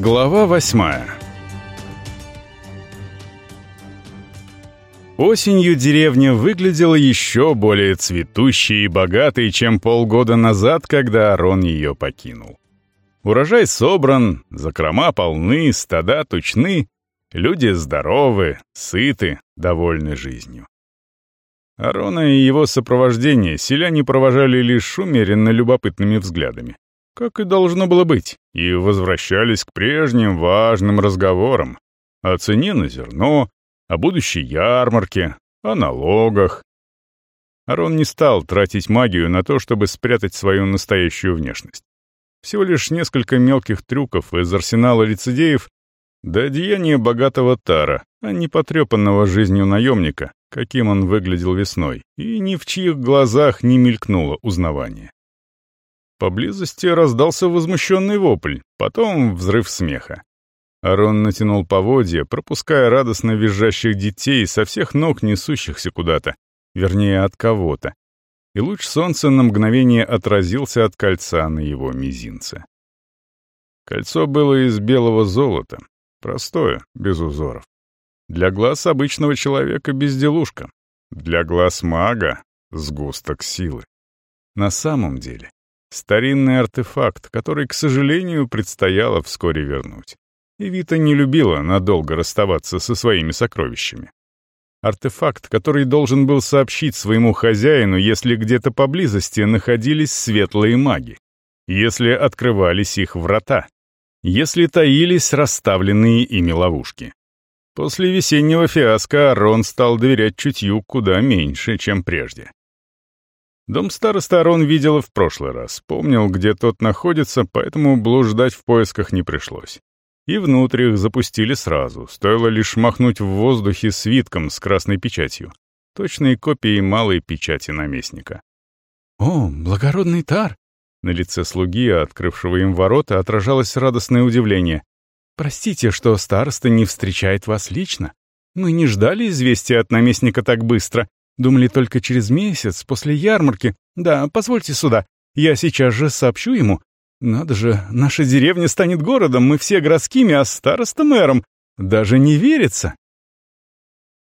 Глава восьмая Осенью деревня выглядела еще более цветущей и богатой, чем полгода назад, когда Арон ее покинул. Урожай собран, закрома полны, стада тучны, люди здоровы, сыты, довольны жизнью. Арона и его сопровождение селяне провожали лишь умеренно любопытными взглядами как и должно было быть, и возвращались к прежним важным разговорам о цене на зерно, о будущей ярмарке, о налогах. Арон не стал тратить магию на то, чтобы спрятать свою настоящую внешность. Всего лишь несколько мелких трюков из арсенала лицедеев до деяния богатого Тара, а не потрепанного жизнью наемника, каким он выглядел весной, и ни в чьих глазах не мелькнуло узнавание. Поблизости раздался возмущенный вопль, потом взрыв смеха. Арон натянул поводья, пропуская радостно визжащих детей со всех ног, несущихся куда-то, вернее, от кого-то. И луч солнца на мгновение отразился от кольца на его мизинце. Кольцо было из белого золота, простое, без узоров. Для глаз обычного человека безделушка, для глаз мага — сгусток силы. На самом деле Старинный артефакт, который, к сожалению, предстояло вскоре вернуть. И Вита не любила надолго расставаться со своими сокровищами. Артефакт, который должен был сообщить своему хозяину, если где-то поблизости находились светлые маги, если открывались их врата, если таились расставленные ими ловушки. После весеннего фиаско Арон стал доверять чутью куда меньше, чем прежде. Дом старосты Арон видела в прошлый раз, помнил, где тот находится, поэтому блуждать в поисках не пришлось. И внутрь их запустили сразу, стоило лишь махнуть в воздухе свитком с красной печатью, точной копией малой печати наместника. «О, благородный Тар!» На лице слуги, открывшего им ворота, отражалось радостное удивление. «Простите, что староста не встречает вас лично. Мы не ждали известия от наместника так быстро, Думали только через месяц, после ярмарки. Да, позвольте сюда. Я сейчас же сообщу ему. Надо же, наша деревня станет городом, мы все городскими, а староста мэром. Даже не верится.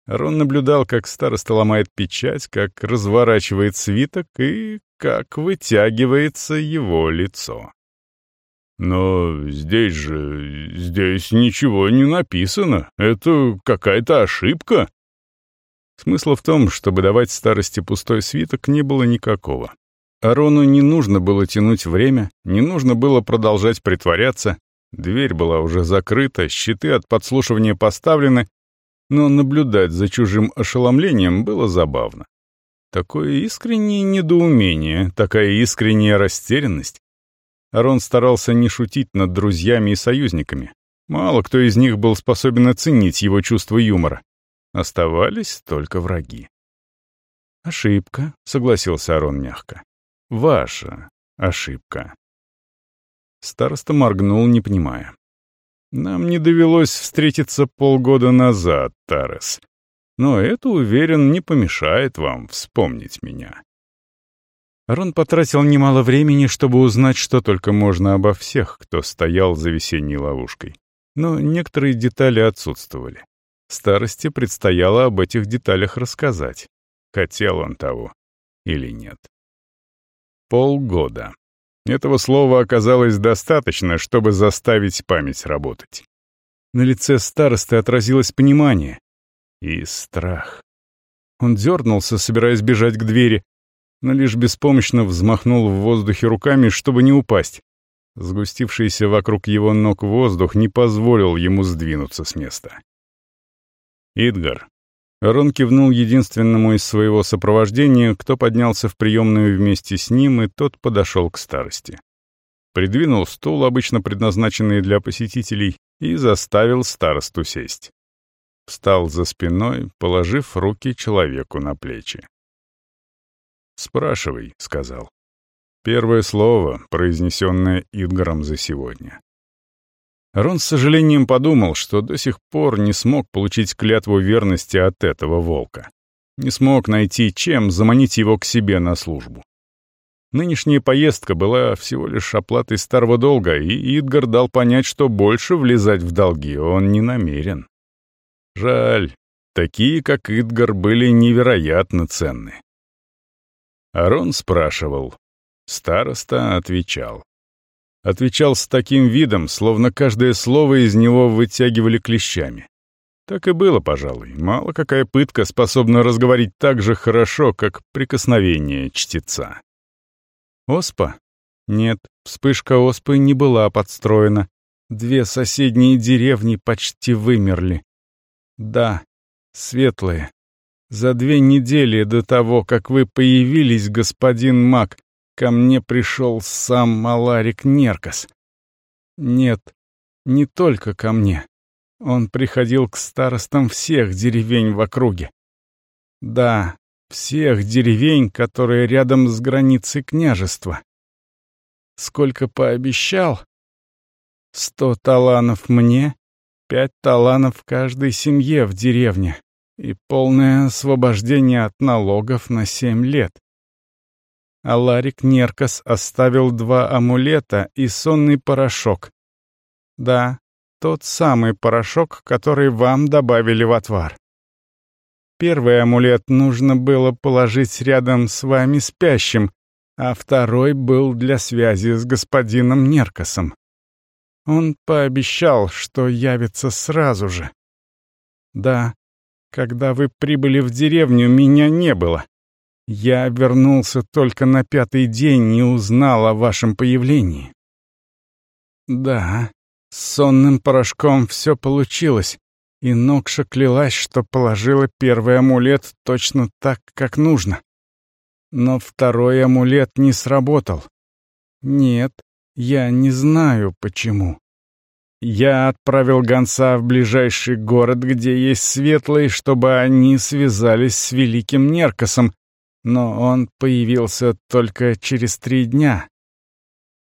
Рон наблюдал, как староста ломает печать, как разворачивает свиток и как вытягивается его лицо. «Но здесь же... здесь ничего не написано. Это какая-то ошибка», Смысла в том, чтобы давать старости пустой свиток, не было никакого. Арону не нужно было тянуть время, не нужно было продолжать притворяться, дверь была уже закрыта, щиты от подслушивания поставлены, но наблюдать за чужим ошеломлением было забавно. Такое искреннее недоумение, такая искренняя растерянность. Арон старался не шутить над друзьями и союзниками. Мало кто из них был способен оценить его чувство юмора. Оставались только враги. «Ошибка», — согласился Арон мягко. «Ваша ошибка». Староста моргнул, не понимая. «Нам не довелось встретиться полгода назад, Тарес. Но это, уверен, не помешает вам вспомнить меня». Арон потратил немало времени, чтобы узнать, что только можно обо всех, кто стоял за весенней ловушкой. Но некоторые детали отсутствовали. Старости предстояло об этих деталях рассказать. Хотел он того или нет. Полгода. Этого слова оказалось достаточно, чтобы заставить память работать. На лице старосты отразилось понимание и страх. Он дернулся, собираясь бежать к двери, но лишь беспомощно взмахнул в воздухе руками, чтобы не упасть. Сгустившийся вокруг его ног воздух не позволил ему сдвинуться с места. «Идгар». Рон кивнул единственному из своего сопровождения, кто поднялся в приемную вместе с ним, и тот подошел к старости. Придвинул стул, обычно предназначенный для посетителей, и заставил старосту сесть. Встал за спиной, положив руки человеку на плечи. «Спрашивай», — сказал. Первое слово, произнесенное Идгаром за сегодня. Рон с сожалением подумал, что до сих пор не смог получить клятву верности от этого волка. Не смог найти, чем заманить его к себе на службу. Нынешняя поездка была всего лишь оплатой старого долга, и Идгар дал понять, что больше влезать в долги он не намерен. Жаль, такие, как Идгар, были невероятно ценны. Арон спрашивал. Староста отвечал. Отвечал с таким видом, словно каждое слово из него вытягивали клещами. Так и было, пожалуй. Мало какая пытка способна разговорить так же хорошо, как прикосновение чтеца. Оспа? Нет, вспышка оспы не была подстроена. Две соседние деревни почти вымерли. Да, светлые. За две недели до того, как вы появились, господин Мак, ко мне пришел сам Маларик Неркас. Нет, не только ко мне. Он приходил к старостам всех деревень в округе. Да, всех деревень, которые рядом с границей княжества. Сколько пообещал? Сто таланов мне, пять таланов каждой семье в деревне и полное освобождение от налогов на семь лет. А Ларик Неркас оставил два амулета и сонный порошок. Да, тот самый порошок, который вам добавили в отвар. Первый амулет нужно было положить рядом с вами спящим, а второй был для связи с господином Неркосом. Он пообещал, что явится сразу же. Да, когда вы прибыли в деревню, меня не было. Я вернулся только на пятый день и узнал о вашем появлении. Да, с сонным порошком все получилось, и Нокша клялась, что положила первый амулет точно так, как нужно. Но второй амулет не сработал. Нет, я не знаю, почему. Я отправил гонца в ближайший город, где есть светлые, чтобы они связались с великим Неркосом, но он появился только через три дня.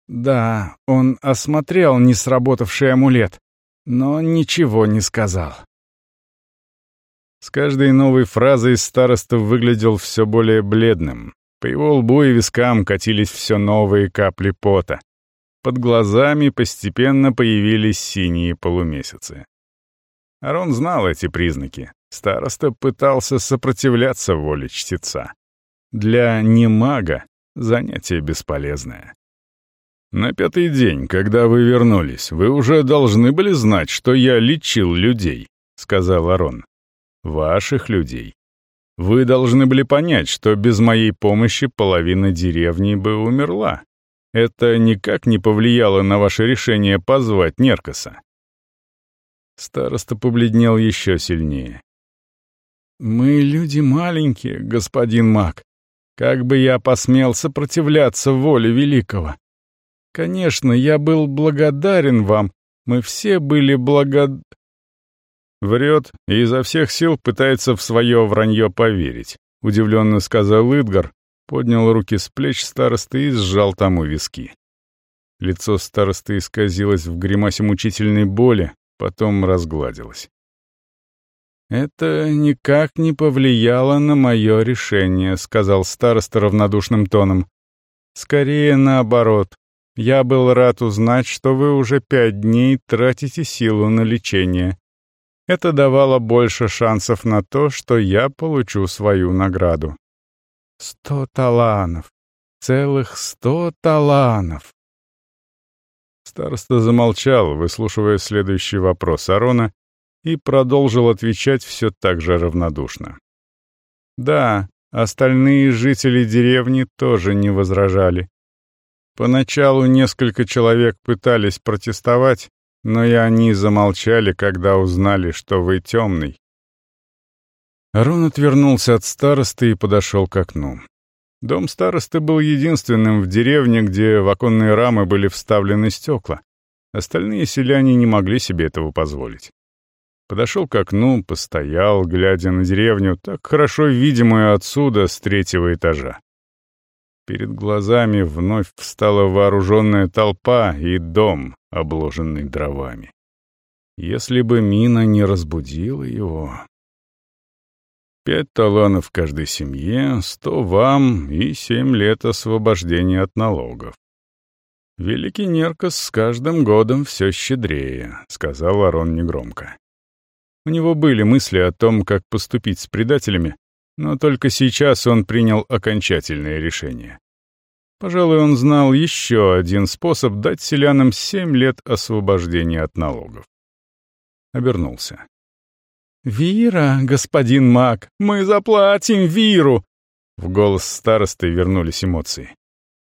Да, он осмотрел несработавший амулет, но ничего не сказал. С каждой новой фразой староста выглядел все более бледным. По его лбу и вискам катились все новые капли пота. Под глазами постепенно появились синие полумесяцы. Арон знал эти признаки. Староста пытался сопротивляться воле чтеца. Для немага занятие бесполезное. На пятый день, когда вы вернулись, вы уже должны были знать, что я лечил людей, сказал Арон. Ваших людей. Вы должны были понять, что без моей помощи половина деревни бы умерла. Это никак не повлияло на ваше решение позвать Неркоса. Староста побледнел еще сильнее. «Мы люди маленькие, господин маг. Как бы я посмел сопротивляться воле великого? Конечно, я был благодарен вам. Мы все были благод...» Врет и изо всех сил пытается в свое вранье поверить. Удивленно сказал Идгар, поднял руки с плеч старосты и сжал тому виски. Лицо старосты исказилось в гримасе мучительной боли, потом разгладилось. «Это никак не повлияло на мое решение», — сказал староста равнодушным тоном. «Скорее наоборот. Я был рad узнать, что вы уже пять дней тратите силу на лечение. Это давало больше шансов на то, что я получу свою награду. Сто таланов. Целых сто таланов. Староста замолчал, выслушивая следующий вопрос Арона, и продолжил отвечать все так же равнодушно. Да, остальные жители деревни тоже не возражали. Поначалу несколько человек пытались протестовать, но и они замолчали, когда узнали, что вы темный. Арон отвернулся от старосты и подошел к окну. Дом старосты был единственным в деревне, где в оконные рамы были вставлены стекла. Остальные селяне не могли себе этого позволить. Подошел к окну, постоял, глядя на деревню, так хорошо видимую отсюда, с третьего этажа. Перед глазами вновь встала вооруженная толпа и дом, обложенный дровами. Если бы мина не разбудила его... Пять таланов каждой семье, сто вам и семь лет освобождения от налогов. «Великий Неркос с каждым годом все щедрее», — сказал Арон негромко. У него были мысли о том, как поступить с предателями, но только сейчас он принял окончательное решение. Пожалуй, он знал еще один способ дать селянам семь лет освобождения от налогов. Обернулся. «Вира, господин маг, мы заплатим Виру!» В голос старосты вернулись эмоции.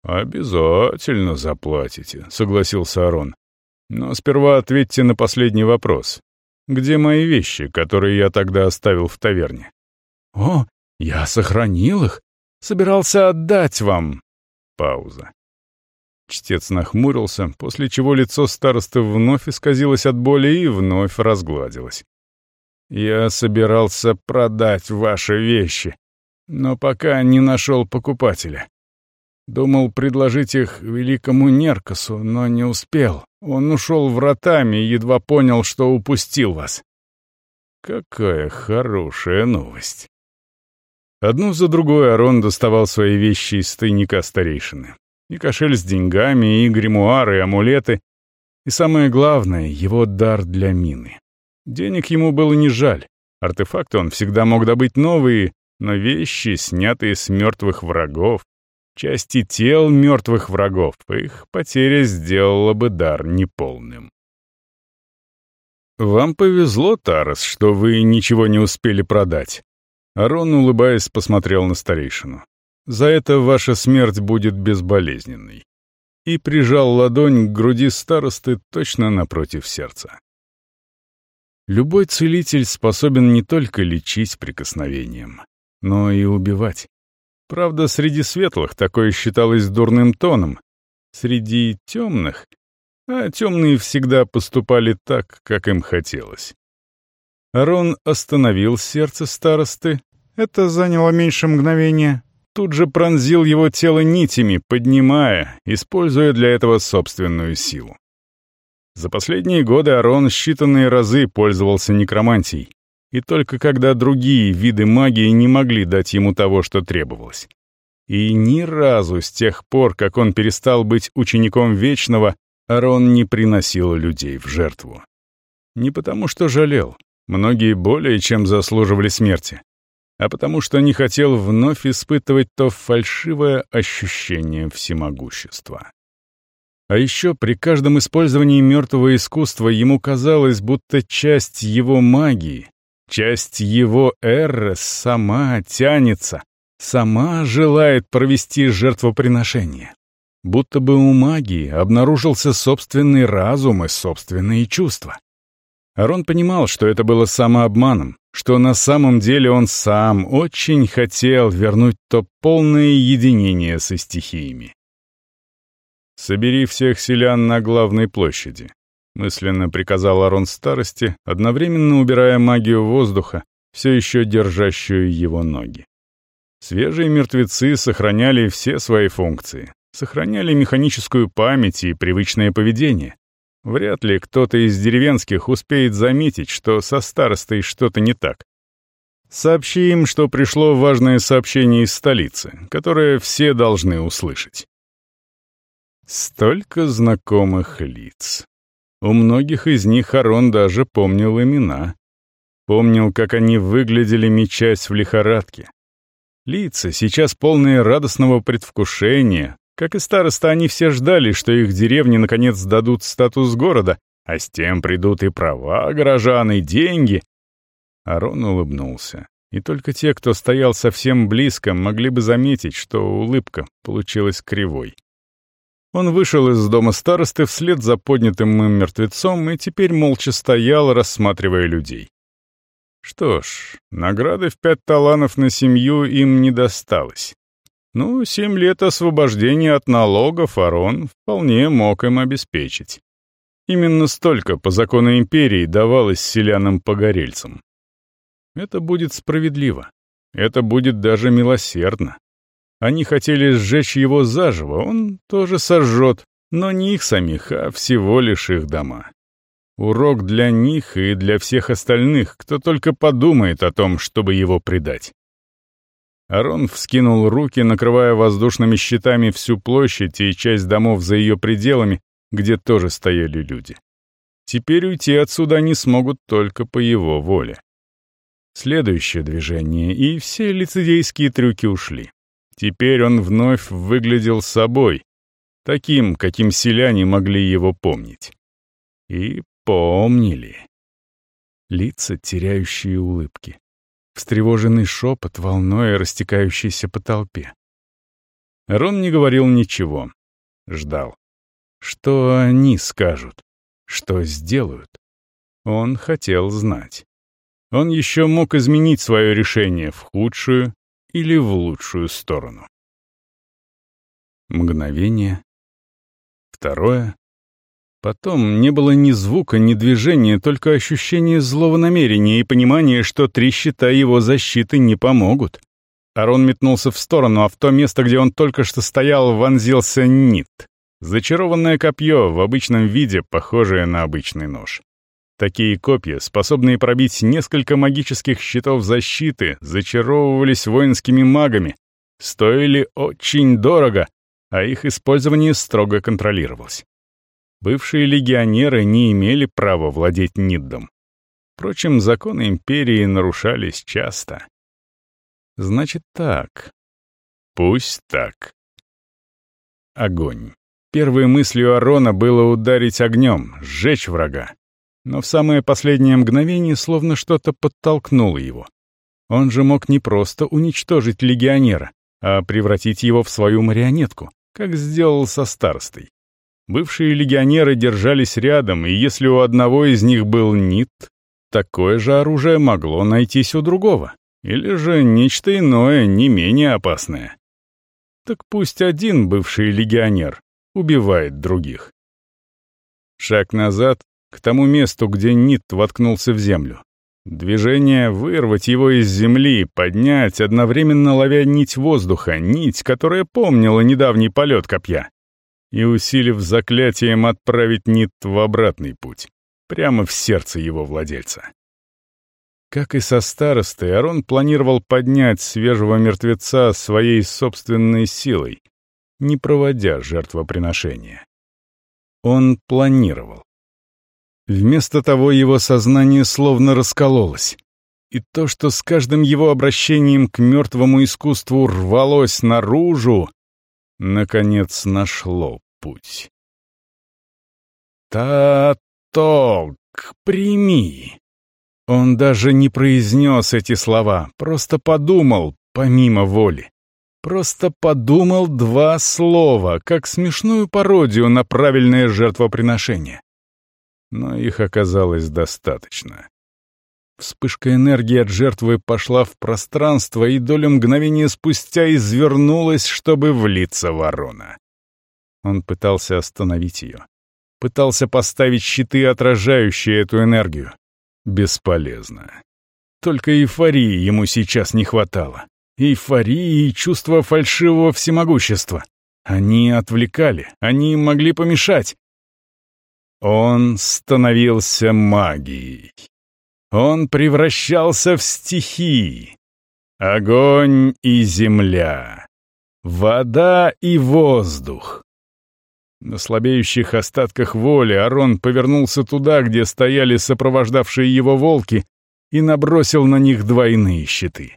«Обязательно заплатите», — согласился Арон. «Но сперва ответьте на последний вопрос. Где мои вещи, которые я тогда оставил в таверне?» «О, я сохранил их. Собирался отдать вам». Пауза. Чтец нахмурился, после чего лицо старосты вновь исказилось от боли и вновь разгладилось. «Я собирался продать ваши вещи, но пока не нашел покупателя. Думал предложить их великому Неркосу, но не успел. Он ушел вратами и едва понял, что упустил вас. Какая хорошая новость. Одну за другой Арон доставал свои вещи из тайника старейшины. И кошель с деньгами, и гримуары, и амулеты. И самое главное — его дар для мины. Денег ему было не жаль. Артефакты он всегда мог добыть новые, но вещи, снятые с мертвых врагов, части тел мертвых врагов, их потеря сделала бы дар неполным. «Вам повезло, Тарас, что вы ничего не успели продать». Арон, улыбаясь, посмотрел на старейшину. «За это ваша смерть будет безболезненной». И прижал ладонь к груди старосты точно напротив сердца. Любой целитель способен не только лечить прикосновением, но и убивать. Правда, среди светлых такое считалось дурным тоном. Среди темных... А темные всегда поступали так, как им хотелось. Арон остановил сердце старосты. Это заняло меньше мгновения. Тут же пронзил его тело нитями, поднимая, используя для этого собственную силу. За последние годы Арон считанные разы пользовался некромантией и только когда другие виды магии не могли дать ему того, что требовалось. И ни разу с тех пор, как он перестал быть учеником Вечного, Арон не приносил людей в жертву. Не потому что жалел, многие более чем заслуживали смерти, а потому что не хотел вновь испытывать то фальшивое ощущение всемогущества. А еще при каждом использовании мертвого искусства ему казалось, будто часть его магии, Часть его Эррес сама тянется, сама желает провести жертвоприношение. Будто бы у магии обнаружился собственный разум и собственные чувства. Арон понимал, что это было самообманом, что на самом деле он сам очень хотел вернуть то полное единение со стихиями. «Собери всех селян на главной площади», мысленно приказал Арон старости, одновременно убирая магию воздуха, все еще держащую его ноги. Свежие мертвецы сохраняли все свои функции, сохраняли механическую память и привычное поведение. Вряд ли кто-то из деревенских успеет заметить, что со старостой что-то не так. Сообщи им, что пришло важное сообщение из столицы, которое все должны услышать. Столько знакомых лиц. У многих из них Арон даже помнил имена. Помнил, как они выглядели, мечась в лихорадке. Лица, сейчас полные радостного предвкушения. Как и староста, они все ждали, что их деревни наконец дадут статус города, а с тем придут и права горожан, и деньги. Арон улыбнулся. И только те, кто стоял совсем близко, могли бы заметить, что улыбка получилась кривой. Он вышел из дома старосты вслед за поднятым им мертвецом и теперь молча стоял, рассматривая людей. Что ж, награды в пять таланов на семью им не досталось. Ну, семь лет освобождения от налогов Арон вполне мог им обеспечить. Именно столько по закону империи давалось селянам-погорельцам. Это будет справедливо. Это будет даже милосердно. Они хотели сжечь его заживо, он тоже сожжет, но не их самих, а всего лишь их дома. Урок для них и для всех остальных, кто только подумает о том, чтобы его предать. Арон вскинул руки, накрывая воздушными щитами всю площадь и часть домов за ее пределами, где тоже стояли люди. Теперь уйти отсюда они смогут только по его воле. Следующее движение, и все лицедейские трюки ушли. Теперь он вновь выглядел собой, таким, каким селяне могли его помнить. И помнили. Лица, теряющие улыбки. Встревоженный шепот, волной растекающийся по толпе. Рон не говорил ничего. Ждал. Что они скажут? Что сделают? Он хотел знать. Он еще мог изменить свое решение в худшую или в лучшую сторону. Мгновение. Второе. Потом не было ни звука, ни движения, только ощущение злого намерения и понимание, что три щита его защиты не помогут. Арон метнулся в сторону, а в то место, где он только что стоял, вонзился Нит. Зачарованное копье в обычном виде, похожее на обычный нож. Такие копья, способные пробить несколько магических щитов защиты, зачаровывались воинскими магами, стоили очень дорого, а их использование строго контролировалось. Бывшие легионеры не имели права владеть Ниддом. Впрочем, законы империи нарушались часто. Значит так. Пусть так. Огонь. Первой мыслью Арона было ударить огнем, сжечь врага. Но в самое последнее мгновение словно что-то подтолкнуло его. Он же мог не просто уничтожить легионера, а превратить его в свою марионетку, как сделал со старостой. Бывшие легионеры держались рядом, и если у одного из них был нит, такое же оружие могло найтись у другого, или же нечто иное, не менее опасное. Так пусть один бывший легионер убивает других. Шаг назад, к тому месту, где Нит воткнулся в землю. Движение — вырвать его из земли, поднять, одновременно ловя нить воздуха, нить, которая помнила недавний полет копья, и, усилив заклятием, отправить Нит в обратный путь, прямо в сердце его владельца. Как и со старостой, Арон планировал поднять свежего мертвеца своей собственной силой, не проводя жертвоприношения. Он планировал. Вместо того его сознание словно раскололось. И то, что с каждым его обращением к мертвому искусству рвалось наружу, наконец нашло путь. «Та-ток, прими!» Он даже не произнес эти слова, просто подумал, помимо воли. Просто подумал два слова, как смешную пародию на правильное жертвоприношение. Но их оказалось достаточно. Вспышка энергии от жертвы пошла в пространство и долю мгновения спустя извернулась, чтобы влиться ворона. Он пытался остановить ее. Пытался поставить щиты, отражающие эту энергию. Бесполезно. Только эйфории ему сейчас не хватало эйфории и чувство фальшивого всемогущества. Они отвлекали, они могли помешать. Он становился магией. Он превращался в стихии. Огонь и земля. Вода и воздух. На слабеющих остатках воли Арон повернулся туда, где стояли сопровождавшие его волки, и набросил на них двойные щиты.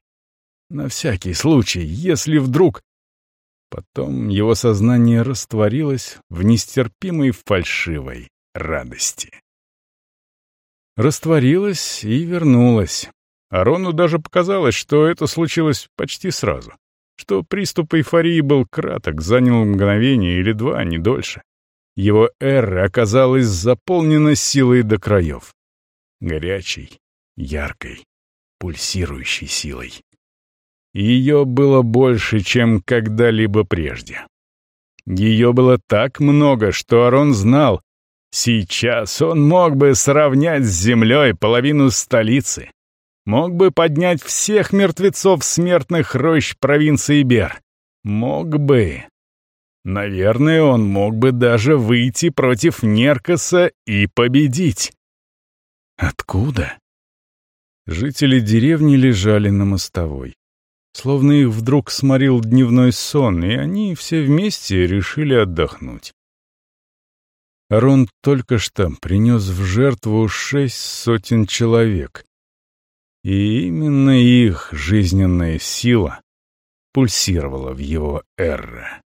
На всякий случай, если вдруг... Потом его сознание растворилось в нестерпимой фальшивой радости. Растворилось и вернулось. Арону даже показалось, что это случилось почти сразу, что приступ эйфории был краток, занял мгновение или два, не дольше. Его эра оказалась заполнена силой до краев. Горячей, яркой, пульсирующей силой. Ее было больше, чем когда-либо прежде. Ее было так много, что Арон знал, сейчас он мог бы сравнять с землей половину столицы, мог бы поднять всех мертвецов смертных рощ провинции Бер. Мог бы. Наверное, он мог бы даже выйти против Неркоса и победить. Откуда? Жители деревни лежали на мостовой. Словно их вдруг сморил дневной сон, и они все вместе решили отдохнуть. Арон только что принес в жертву шесть сотен человек. И именно их жизненная сила пульсировала в его эрре.